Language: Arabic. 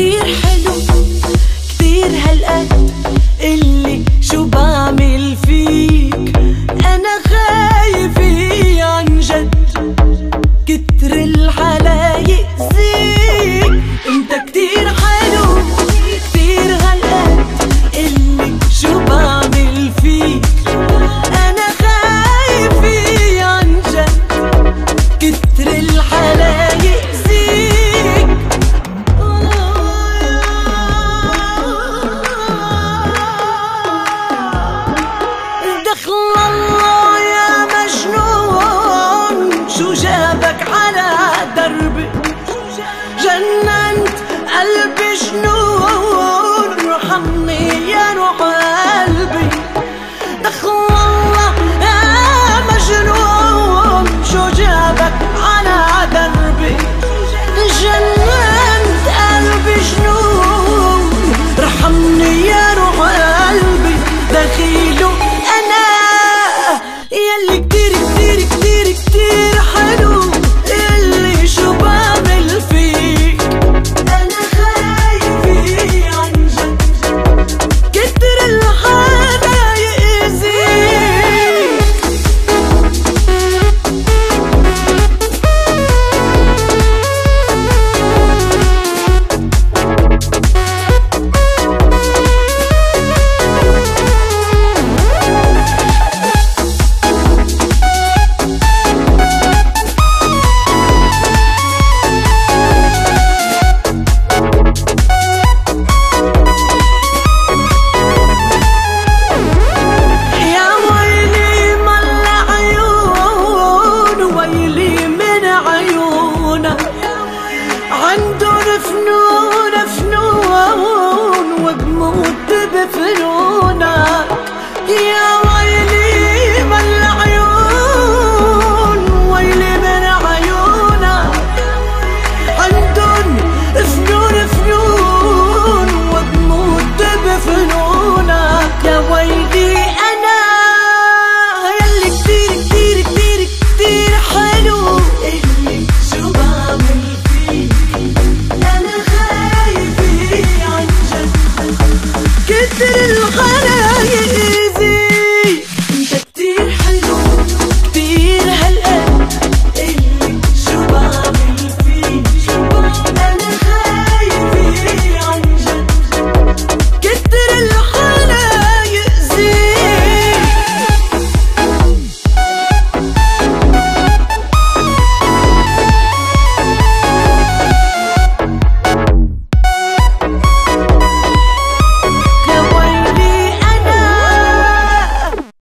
كتير حلو كتير هالقلب اللي شو بقى 烟若幻。自由